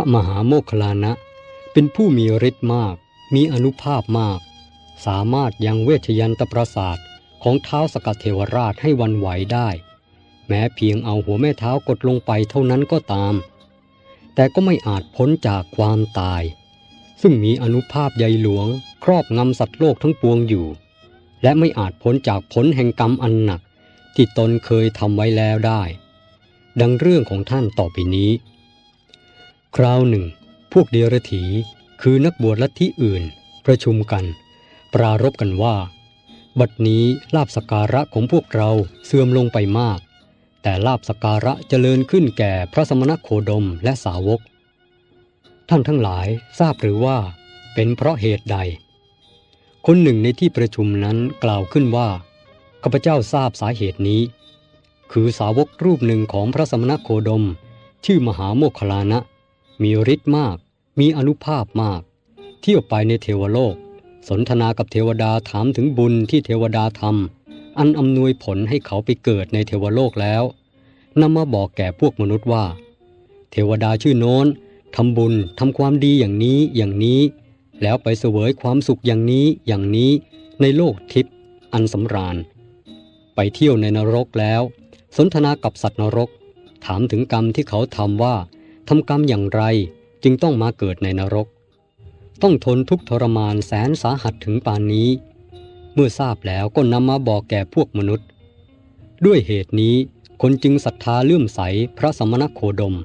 พระมหาโมคคลานะ เป็นผู้มีฤทธิ์มาก มีอนุภาพมาก สามารถยังเวชยันตประสาทของเท้าสกัดเทวราชให้วันไหวได้ แม้เพียงเอาหัวแม่เท้ากดลงไปเท่านั้นก็ตาม แต่ก็ไม่อาจพ้นจากความตาย ซึ่งมีอนุภาพใหญ่หลวง ครอบงำสัตว์โลกทั้งปวงอยู่ และไม่อาจพ้นจากผลแห่งกรรมอันหนัก ที่ตนเคยทำไว้แล้วได้ ดังเรื่องของท่านต่อไปนี้ คราวหนึ่ง พวกเดรถีคือนักบวชลัทธิอื่น ประชุมกัน ปรารบกันว่า บัดนี้ลาบสการะของพวกเราเสื่อมลงไปมาก แต่ลาบสการะเจริญขึ้นแก่พระสมณโคดมและสาวก ท่านทั้งหลายทราบหรือว่า เป็นเพราะเหตุใด คนหนึ่งในที่ประชุมนั้นกล่าวขึ้นว่าข้าพเจ้าทราบสาเหตุนี้ คือสาวกรูปหนึ่งของพระสมณโคดม ชื่อมหาโมคลานะ มีฤทธิ์มาก มีอนุภาพมาก เที่ยวไปในเทวโลก สนทนากับเทวดาถามถึงบุญที่เทวดาทำอันอำนวยผลให้เขาไปเกิดในเทวโลกแล้วนำมาบอกแก่พวกมนุษย์ว่า เทวดาชื่อโน้นทำบุญทำความดีอย่างนี้อย่างนี้ แล้วไปเสวยความสุขอย่างนี้อย่างนี้ในโลกทิพย์อันสำราญ ไปเที่ยวในนรกแล้ว สนทนากับสัตว์นรก ถามถึงกรรมที่เขาทำว่า ทำกรรมอย่างไรจึงต้องมาเกิดในนรก ต้องทนทุกทรมานแสนสาหัสถึงปานนี้ เมื่อทราบแล้วก็นำมาบอกแก่พวกมนุษย์ ด้วยเหตุนี้คนจึงศรัทธาเลื่อมใสพระสมณโคดม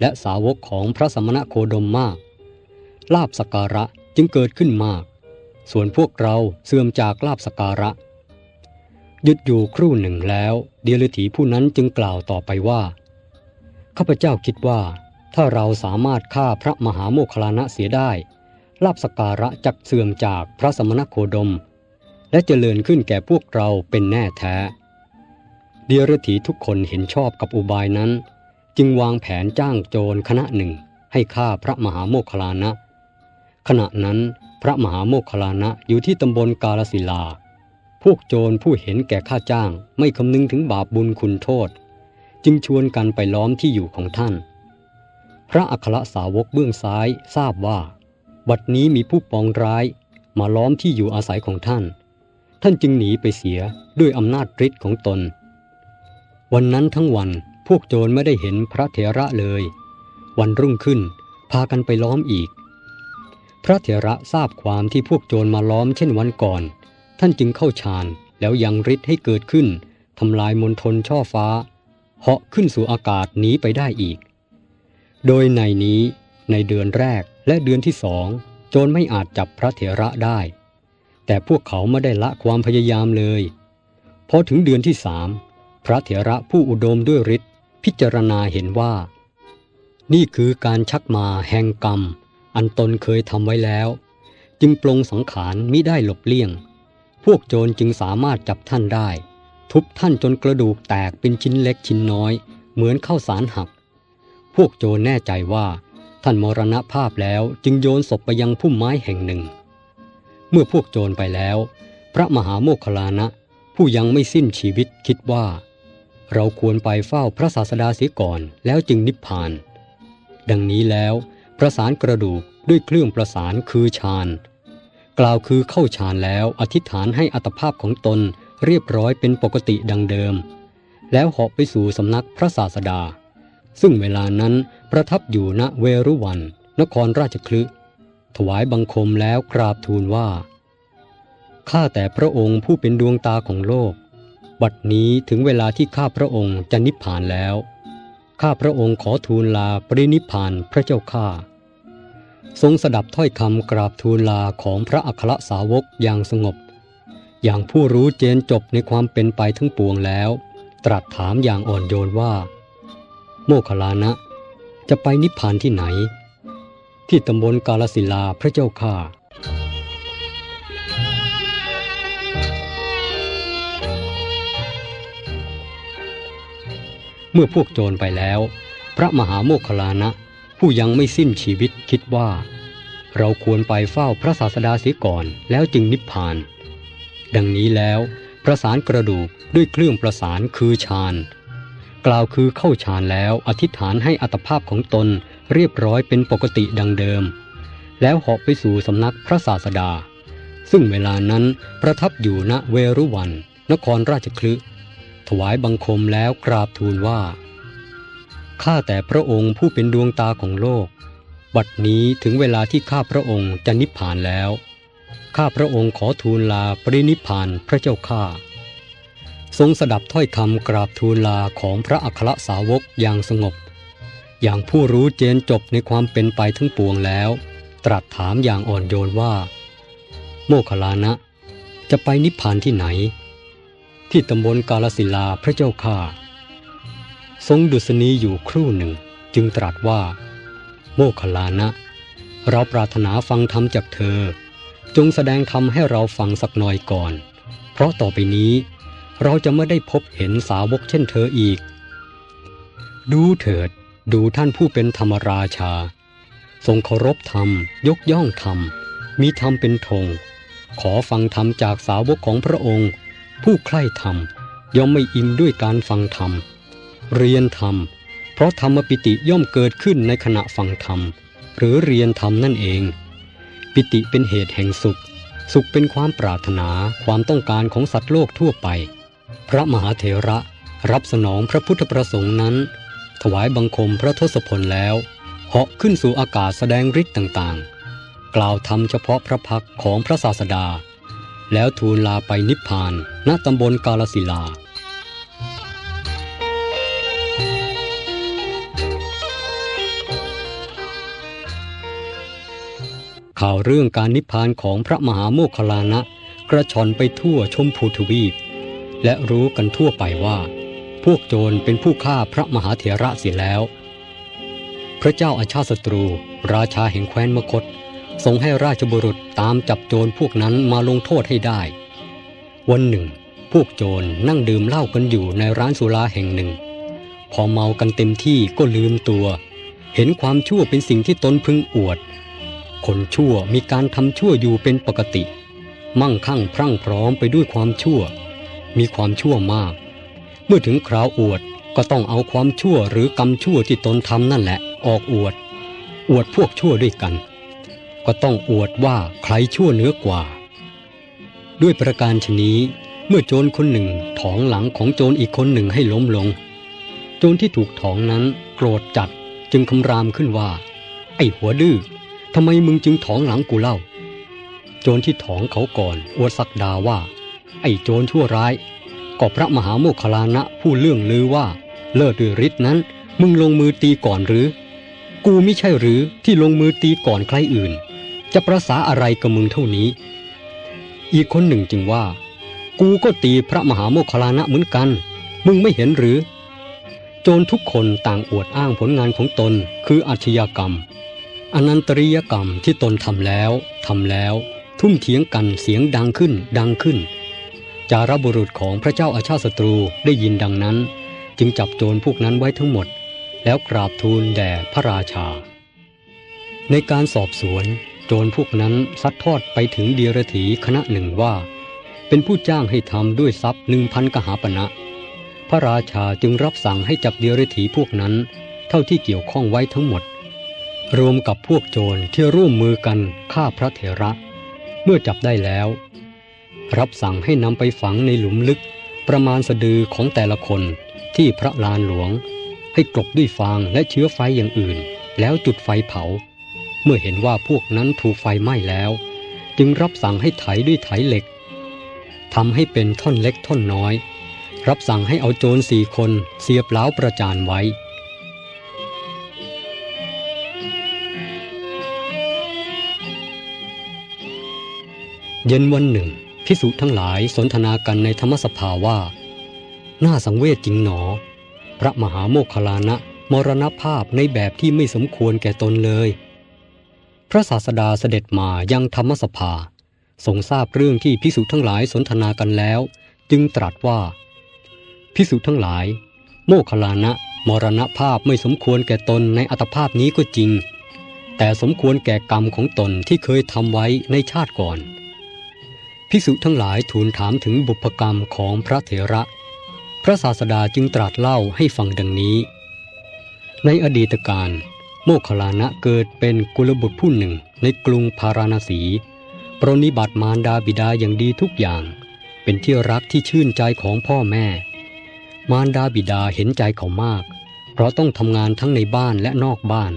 และสาวกของพระสมณโคดมมาก ลาบสการะจึงเกิดขึ้นมาก ส่วนพวกเราเสื่อมจากลาบสการะ หยุดอยู่ครู่หนึ่งแล้ว เดียรถีผู้นั้นจึงกล่าวต่อไปว่าข้าพเจ้าคิดว่า ถ้าเราสามารถฆ่าพระมหาโมคลานะเสียได้ลาบสการะจักเสื่อมจากพระสมณโคดม และเจริญขึ้นแก่พวกเราเป็นแน่แท้ เดียรถีทุกคนเห็นชอบกับอุบายนั้น จึงวางแผนจ้างโจรคณะหนึ่งให้ฆ่าพระมหาโมคลานะ ขณะนั้นพระมหาโมคลานะอยู่ที่ตำบลกาลสิลา พวกโจรผู้เห็นแก่ค่าจ้างไม่คำนึงถึงบาปบุญคุณโทษ จึงชวนกันไปล้อมที่อยู่ของท่าน พระอัครสาวกเบื้องซ้ายทราบว่า บัดนี้มีผู้ปองร้ายมาล้อมที่อยู่อาศัยของท่าน ท่านจึงหนีไปเสียด้วยอำนาจฤทธิ์ของตน วันนั้นทั้งวันพวกโจรไม่ได้เห็นพระเถระเลย วันรุ่งขึ้นพากันไปล้อมอีก พระเถระทราบความที่พวกโจรมาล้อมเช่นวันก่อน ท่านจึงเข้าฌานแล้วยังฤทธิ์ให้เกิดขึ้นทำลายมณฑลช่อฟ้าเหาะขึ้นสู่อากาศหนีไปได้อีก โดยในนี้ในเดือนแรกและเดือนที่สองโจรไม่อาจจับพระเถระได้ แต่พวกเขาไม่ได้ละความพยายามเลยพอถึงเดือนที่สามพระเถระผู้อุดมด้วยฤทธิ์พิจารณาเห็นว่า นี่คือการชักมาแห่งกรรม อันตนเคยทำไว้แล้ว จึงปลงสังขารมิได้หลบเลี่ยง พวกโจรจึงสามารถจับท่านได้ ทุบท่านจนกระดูกแตกเป็นชิ้นเล็กชิ้นน้อย เหมือนข้าวสารหัก พวกโจรแน่ใจว่า ท่านมรณภาพแล้วจึงโยนศพไปยังพุ่มไม้แห่งหนึ่ง เมื่อพวกโจรไปแล้ว พระมหาโมคคลานะ ผู้ยังไม่สิ้นชีวิตคิดว่า เราควรไปเฝ้าพระศาสดาเสียก่อนแล้วจึงนิพพาน ดังนี้แล้ว ประสานกระดูกด้วยเครื่องประสานคือฌานกล่าวคือเข้าฌานแล้วอธิษฐานให้อัตภาพของตนเรียบร้อยเป็นปกติดังเดิม แล้วเหาะไปสู่สำนักพระศาสดา ซึ่งเวลานั้นประทับอยู่ณเวรุวัน นครราชคลึถวายบังคมแล้วกราบทูลว่า ข้าแต่พระองค์ผู้เป็นดวงตาของโลก บัดนี้ถึงเวลาที่ข้าพระองค์จะนิพพานแล้ว ข้าพระองค์ขอทูลลาปรินิพพานพระเจ้าข้า ทรงสดับถ้อยคำกราบทูลลาของพระอัครสาวกอย่างสงบ อย่างผู้รู้เจนจบในความเป็นไปทั้งปวงแล้ว ตรัสถามอย่างอ่อนโยนว่า โมคลานะ จะไปนิพพานที่ไหน ที่ตำบลกาลสิลาพระเจ้าข้าเมื่อพวกโจรไปแล้ว พระมหาโมคลานะ ผู้ยังไม่สิ้นชีวิตคิดว่า เราควรไปเฝ้าพระศาสดาเสียก่อนแล้วจึงนิพพาน ดังนี้แล้ว ประสานกระดูกด้วยเครื่องประสานคือฌาน กล่าวคือเข้าฌานแล้วอธิษฐานให้อัตภาพของตนเรียบร้อยเป็นปกติดังเดิม แล้วเหาะไปสู่สำนักพระศาสดา ซึ่งเวลานั้นประทับอยู่ณเวรุวัน นครราชคลึถวายบังคมแล้วกราบทูลว่า ข้าแต่พระองค์ผู้เป็นดวงตาของโลก บัดนี้ถึงเวลาที่ข้าพระองค์จะนิพพานแล้ว ข้าพระองค์ขอทูลลาปรินิพพานพระเจ้าข้า ทรงสดับถ้อยคำกราบทูลลาของพระอัครสาวกอย่างสงบ อย่างผู้รู้เจนจบในความเป็นไปทั้งปวงแล้ว ตรัสถามอย่างอ่อนโยนว่า โมคลานะ จะไปนิพพานที่ไหน ที่ตำบลกาลสิลาพระเจ้าข้าทรงดุษณีอยู่ครู่หนึ่ง จึงตรัสว่า โมคลานะ เราปรารถนาฟังธรรมจากเธอ จงแสดงธรรมให้เราฟังสักหน่อยก่อน เพราะต่อไปนี้ เราจะไม่ได้พบเห็นสาวกเช่นเธออีก ดูเถิด ดูท่านผู้เป็นธรรมราชา ทรงเคารพธรรม ยกย่องธรรม มีธรรมเป็นธง ขอฟังธรรมจากสาวกของพระองค์ ผู้ใคร่ธรรมย่อมไม่อิ่มด้วยการฟังธรรม เรียนธรรม เพราะธรรมปิติย่อมเกิดขึ้นในขณะฟังธรรม หรือเรียนธรรมนั่นเอง ปิติเป็นเหตุแห่งสุข สุขเป็นความปรารถนาความต้องการของสัตว์โลกทั่วไป พระมหาเถระรับสนองพระพุทธประสงค์นั้น ถวายบังคมพระทศพลแล้วเหาะขึ้นสู่อากาศแสดงฤทธิ์ต่างๆ กล่าวธรรมเฉพาะพระพักของพระศาสดา แล้วทูลลาไปนิพพานณตำบลกาลสิลาข่าวเรื่องการนิพพานของพระมหาโมคคลลานะ กระชอนไปทั่วชมพูทวีป และรู้กันทั่วไปว่า พวกโจรเป็นผู้ฆ่าพระมหาเถระเสียแล้ว พระเจ้าอาชาติศัตรู ราชาแห่งแคว้นมคตทรงให้ราชบุรุษตามจับโจรพวกนั้นมาลงโทษให้ได้ วันหนึ่ง พวกโจรนั่งดื่มเหล้ากันอยู่ในร้านสุราแห่งหนึ่ง พอเมากันเต็มที่ก็ลืมตัว เห็นความชั่วเป็นสิ่งที่ตนพึงอวด คนชั่วมีการทำชั่วอยู่เป็นปกติ มั่งคั่งพรั่งพร้อมไปด้วยความชั่ว มีความชั่วมาก เมื่อถึงคราวอวดก็ต้องเอาความชั่วหรือกรรมชั่วที่ตนทำนั่นแหละ ออกอวด อวดพวกชั่วด้วยกัน ก็ต้องอวดว่าใครชั่วเหนือกว่า ด้วยประการชนี้ เมื่อโจรคนหนึ่งถองหลังของโจรอีกคนหนึ่งให้ล้มลง โจรที่ถูกถองนั้นโกรธจัดจึงคำรามขึ้นว่า ไอ้หัวดื้อทำไมมึงจึงถองหลังกูเล่า โจรที่ถองเขาก่อนอวดสักดาว่า ไอ้โจรชั่วร้าย ก็พระมหาโมคคลานะผู้เรื่องลือว่า เลิศด้วยฤทธิ์นั้น มึงลงมือตีก่อนหรือ กูไม่ใช่หรือที่ลงมือตีก่อนใครอื่น จะประสาอะไรกับมึงเท่านี้ อีกคนหนึ่งจึงว่า กูก็ตีพระมหาโมคคลานะเหมือนกัน มึงไม่เห็นหรือ โจรทุกคนต่างอวดอ้างผลงานของตนคืออาชญากรรมอนันตริยกรรมที่ตนทำแล้วทำแล้ว ทุ่มเถียงกันเสียงดังขึ้นดังขึ้น จารบุรุษของพระเจ้าอาชาติศัตรูได้ยินดังนั้น จึงจับโจรพวกนั้นไว้ทั้งหมด แล้วกราบทูลแด่พระราชา ในการสอบสวน โจรพวกนั้นซัดทอดไปถึงเดียรถีคณะหนึ่งว่า เป็นผู้จ้างให้ทำด้วยทรัพย์หนึ่งพันกหาปณะพระราชาจึงรับสั่งให้จับเดียรถีพวกนั้น เท่าที่เกี่ยวข้องไว้ทั้งหมด รวมกับพวกโจรที่ร่วมมือกันฆ่าพระเถระ เมื่อจับได้แล้ว รับสั่งให้นำไปฝังในหลุมลึกประมาณสะดือของแต่ละคนที่พระลานหลวง ให้กลบด้วยฟางและเชื้อไฟอย่างอื่น แล้วจุดไฟเผา เมื่อเห็นว่าพวกนั้นถูกไฟไหม้แล้ว จึงรับสั่งให้ไถด้วยไถเหล็กทำให้เป็นท่อนเล็กท่อนน้อย รับสั่งให้เอาโจรสี่คนเสียบเล้าประจานไว้เย็นวันหนึ่ง พิสุทั้งหลายสนทนากันในธรรมสภาว่า น่าสังเวชจริงหนอ พระมหาโมคลานะมรณภาพในแบบที่ไม่สมควรแก่ตนเลย พระศาสดาเสด็จมายังธรรมสภา ทรงทราบเรื่องที่พิสุทั้งหลายสนทนากันแล้ว จึงตรัสว่า พิสุทั้งหลาย โมคลานะมรณภาพไม่สมควรแก่ตนในอัตภาพนี้ก็จริง แต่สมควรแก่กรรมของตนที่เคยทำไว้ในชาติก่อน ภิกษุทั้งหลายทูลถามถึงบุพกรรมของพระเถระ พระศาสดาจึงตรัสเล่าให้ฟังดังนี้ ในอดีตการ โมคคลานะเกิดเป็นกุลบุตรผู้หนึ่งในกรุงพาราณสี ปรนิบัติมารดาบิดาอย่างดีทุกอย่าง เป็นที่รักที่ชื่นใจของพ่อแม่ มารดาบิดาเห็นใจเขามาก เพราะต้องทำงานทั้งในบ้านและนอกบ้าน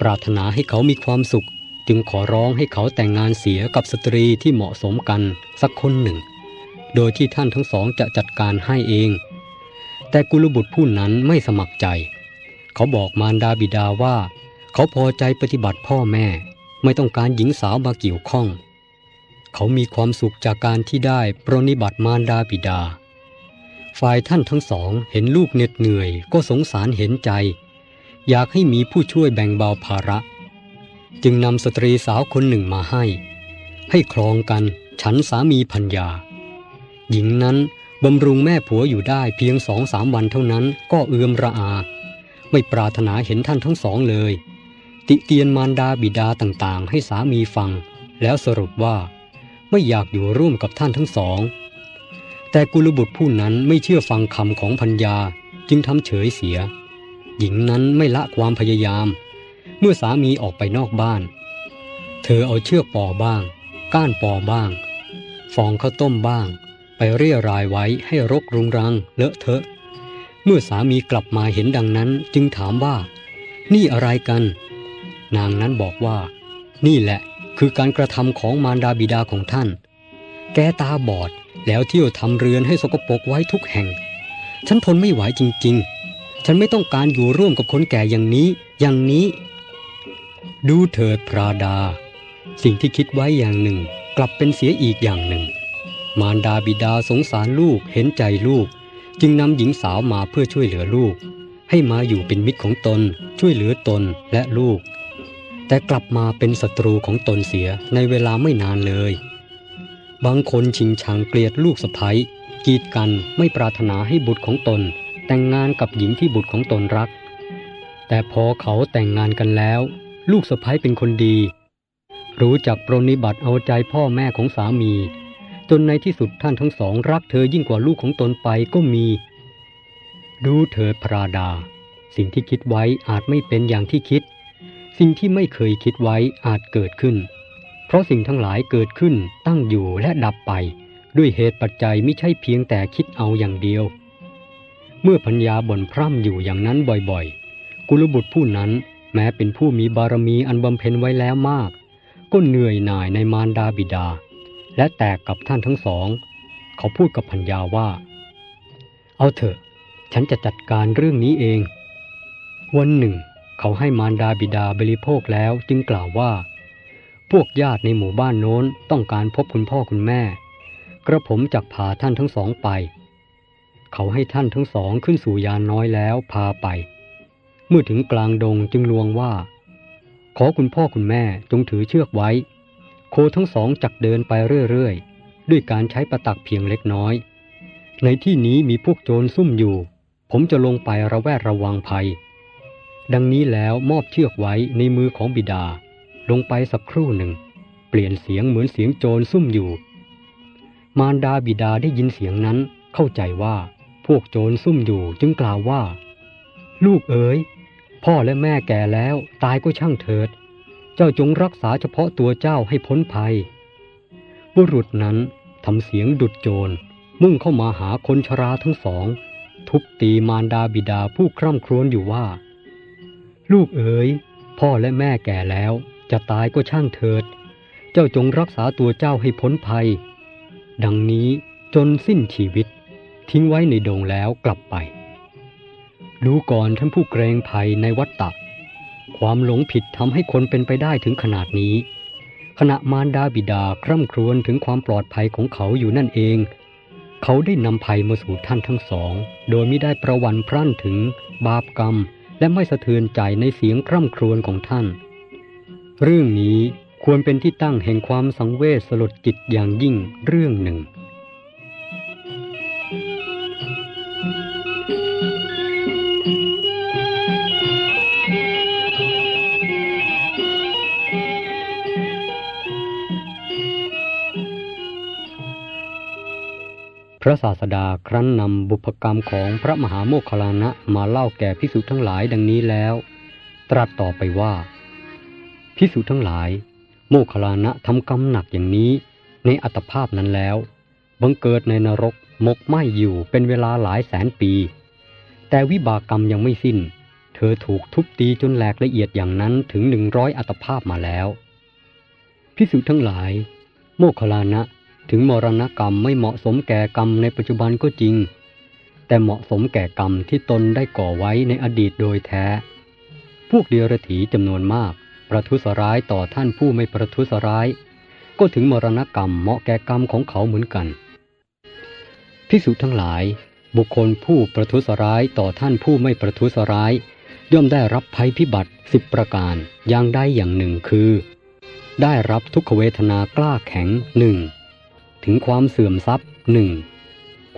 ปรารถนาให้เขามีความสุข จึงขอร้องให้เขาแต่งงานเสียกับสตรีที่เหมาะสมกันสักคนหนึ่ง โดยที่ท่านทั้งสองจะจัดการให้เอง แต่กุลบุตรผู้นั้นไม่สมัครใจ เขาบอกมารดาบิดาว่า เขาพอใจปฏิบัติพ่อแม่ ไม่ต้องการหญิงสาวมาเกี่ยวข้อง เขามีความสุขจากการที่ได้ปรนิบัติมารดาบิดา ฝ่ายท่านทั้งสองเห็นลูกเหน็ดเหนื่อยก็สงสารเห็นใจ อยากให้มีผู้ช่วยแบ่งเบาภาระ จึงนำสตรีสาวคนหนึ่งมาให้ ให้ครองกันฉันสามีพัญญา หญิงนั้นบำรุงแม่ผัวอยู่ได้เพียงสองสามวันเท่านั้นก็เอือมระอา ไม่ปรารถนาเห็นท่านทั้งสองเลย ติเตียนมารดาบิดาต่างๆ ให้สามีฟัง แล้วสรุปว่า ไม่อยากอยู่ร่วมกับท่านทั้งสอง แต่กุลบุตรผู้นั้นไม่เชื่อฟังคำของพัญญาจึงทำเฉยเสีย หญิงนั้นไม่ละความพยายาม เมื่อสามีออกไปนอกบ้าน เธอเอาเชือกปอบ้าง ก้านปอบ้าง ฟองข้าวต้มบ้าง ไปเรียรายไว้ให้รกรุงรังเลอะเทอะ เมื่อสามีกลับมาเห็นดังนั้นจึงถามว่า นี่อะไรกัน นางนั้นบอกว่า นี่แหละคือการกระทำของมารดาบิดาของท่าน แกตาบอดแล้วเที่ยวทำเรือนให้สกปรกไว้ทุกแห่ง ฉันทนไม่ไหวจริง ๆ ฉันไม่ต้องการอยู่ร่วมกับคนแก่อย่างนี้ อย่างนี้ ดูเถิดพราดา สิ่งที่คิดไว้อย่างหนึ่ง กลับเป็นเสียอีกอย่างหนึ่ง มารดาบิดาสงสารลูกเห็นใจลูก จึงนำหญิงสาวมาเพื่อช่วยเหลือลูก ให้มาอยู่เป็นมิตรของตน ช่วยเหลือตนและลูก แต่กลับมาเป็นศัตรูของตนเสียในเวลาไม่นานเลย บางคนชิงชังเกลียดลูกสะใภ้กีดกันไม่ปรารถนาให้บุตรของตน แต่งงานกับหญิงที่บุตรของตนรัก แต่พอเขาแต่งงานกันแล้ว ลูกสะใภ้เป็นคนดี รู้จักปรนนิบัติเอาใจพ่อแม่ของสามี จนในที่สุดท่านทั้งสองรักเธอยิ่งกว่าลูกของตนไปก็มี ดูเถิดพราดา สิ่งที่คิดไว้อาจไม่เป็นอย่างที่คิด สิ่งที่ไม่เคยคิดไว้อาจเกิดขึ้น เพราะสิ่งทั้งหลายเกิดขึ้นตั้งอยู่และดับไป ด้วยเหตุปัจจัยไม่ใช่เพียงแต่คิดเอาอย่างเดียว เมื่อพัญญาบ่นพร่ำอยู่อย่างนั้นบ่อยๆ กุลบุตรผู้นั้น แม้เป็นผู้มีบารมีอันบำเพ็ญไว้แล้วมาก ก็เหนื่อยหน่ายในมารดาบิดา และแตกกับท่านทั้งสอง เขาพูดกับพัญญาว่า เอาเถอะ ฉันจะจัดการเรื่องนี้เอง วันหนึ่ง เขาให้มารดาบิดาบริโภคแล้วจึงกล่าวว่า พวกญาติในหมู่บ้านโน้นต้องการพบคุณพ่อคุณแม่ กระผมจักพาท่านทั้งสองไป เขาให้ท่านทั้งสองขึ้นสู่ยานน้อยแล้วพาไป เมื่อถึงกลางดงจึงลวงว่า ขอคุณพ่อคุณแม่จงถือเชือกไว้ โคทั้งสองจักเดินไปเรื่อยๆ ด้วยการใช้ประตักเพียงเล็กน้อย ในที่นี้มีพวกโจรซุ่มอยู่ ผมจะลงไประแวดระวังภัย ดังนี้แล้วมอบเชือกไว้ในมือของบิดา ลงไปสักครู่หนึ่ง เปลี่ยนเสียงเหมือนเสียงโจรซุ่มอยู่ มารดาบิดาได้ยินเสียงนั้นเข้าใจว่าพวกโจรซุ่มอยู่จึงกล่าวว่า ลูกเอ๋ย พ่อและแม่แก่แล้วตายก็ช่างเถิด เจ้าจงรักษาเฉพาะตัวเจ้าให้พ้นภัย บุรุษนั้นทำเสียงดุดโจร มุ่งเข้ามาหาคนชราทั้งสอง ทุบตีมารดาบิดาผู้คร่ำครวญอยู่ว่า ลูกเอ๋ยพ่อและแม่แก่แล้ว จะตายก็ช่างเถิด เจ้าจงรักษาตัวเจ้าให้พ้นภัย ดังนี้จนสิ้นชีวิต ทิ้งไว้ในดงแล้วกลับไป ดูก่อนท่านผู้เกรงภัยในวัฏฏะความหลงผิดทำให้คนเป็นไปได้ถึงขนาดนี้ ขณะมารดาบิดาคร่ำครวญถึงความปลอดภัยของเขาอยู่นั่นเอง เขาได้นำภัยมาสู่ท่านทั้งสอง โดยไม่ได้ประวันพรั่นถึงบาปกรรม และไม่สะเทือนใจในเสียงคร่ำครวญของท่าน เรื่องนี้ควรเป็นที่ตั้งแห่งความสังเวชสลดจิตอย่างยิ่งเรื่องหนึ่ง ระศาสดาครั้นนำบุพกรรมของพระมหาโมคคลานะมาเล่าแก่ภิกษุทั้งหลายดังนี้แล้ว ตรัสต่อไปว่า พิสุทั้งหลาย โมคคลานะทำกรรมหนักอย่างนี้ ในอัตภาพนั้นแล้ว บังเกิดในนรกหมกไหมอยู่เป็นเวลาหลายแสนปี แต่วิบากกรรมยังไม่สิ้น เธอถูกทุบตีจนแหลกละเอียดอย่างนั้นถึงหนึ่งร้อยอัตภาพมาแล้ว พิสุทั้งหลาย โมคคลานะ ถึงมรณกรรมไม่เหมาะสมแก่กรรมในปัจจุบันก็จริง แต่เหมาะสมแก่กรรมที่ตนได้ก่อไว้ในอดีตโดยแท้ พวกเดียรถีจำนวนมาก ประทุษร้ายต่อท่านผู้ไม่ประทุษร้าย ก็ถึงมรณกรรมเหมาะแก่กรรมของเขาเหมือนกันพิสุทั้งหลาย บุคคลผู้ประทุษร้ายต่อท่านผู้ไม่ประทุษร้าย ย่อมได้รับภัยพิบัติสิบประการอย่างใดอย่างหนึ่งคือ ได้รับทุกขเวทนากล้าแข็งหนึ่ง ถึงความเสื่อมทรัพย์หนึ่ง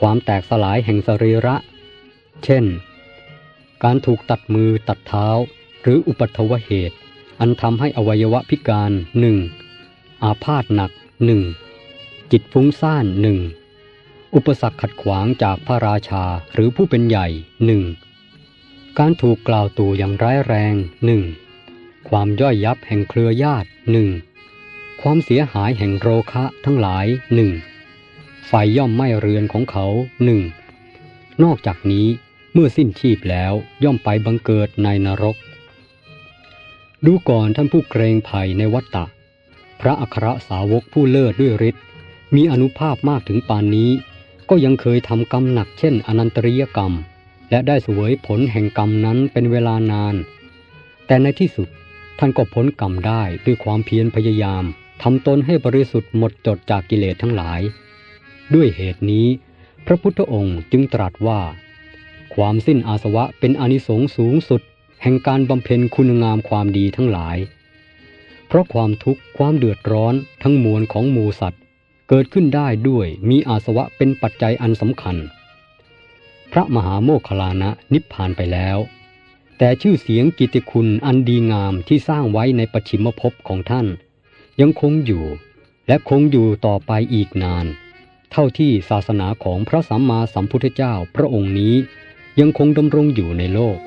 ความแตกสลายแห่งสรีระ เช่น การถูกตัดมือตัดเท้า หรืออุปัทวเหตุ อันทำให้อวัยวะพิการหนึ่งอาพาธหนักหนึ่งจิตฟุ้งซ่านหนึ่งอุปสรรคขัดขวางจากพระราชาหรือผู้เป็นใหญ่หนึ่งการถูกกล่าวตู่อย่างร้ายแรงหนึ่งความย่อยยับแห่งเครือญาติหนึ่ง ความเสียหายแห่งโรคะทั้งหลายหนึ่งไฟย่อมไหม้เรือนของเขาหนึ่งนอกจากนี้เมื่อสิ้นชีพแล้วย่อมไปบังเกิดในนรก ดูก่อนท่านผู้เกรงภัยในวัฏฏะพระอัครสาวกผู้เลิศด้วยฤทธิ์มีอนุภาพมากถึงปานนี้ ก็ยังเคยทำกรรมหนักเช่นอนันตริยกรรม และได้เสวยผลแห่งกรรมนั้นเป็นเวลานาน แต่ในที่สุดท่านก็พ้นกรรมได้ด้วยความเพียรพยายาม ทำตนให้บริสุทธิ์หมดจดจากกิเลสทั้งหลาย ด้วยเหตุนี้ พระพุทธองค์จึงตรัสว่า ความสิ้นอาสวะเป็นอนิสงส์สูงสุด แห่งการบำเพ็ญคุณงามความดีทั้งหลาย เพราะความทุกข์ความเดือดร้อนทั้งมวลของหมูสัตว์ เกิดขึ้นได้ด้วยมีอาสวะเป็นปัจจัยอันสำคัญ พระมหาโมคคลานะนิพพานไปแล้ว แต่ชื่อเสียงกิตติคุณอันดีงามที่สร้างไว้ในปชิมภพของท่าน ยังคงอยู่ และคงอยู่ต่อไปอีกนาน เท่าที่ศาสนาของพระสัมมาสัมพุทธเจ้าพระองค์นี้ ยังคงดำรงอยู่ในโลก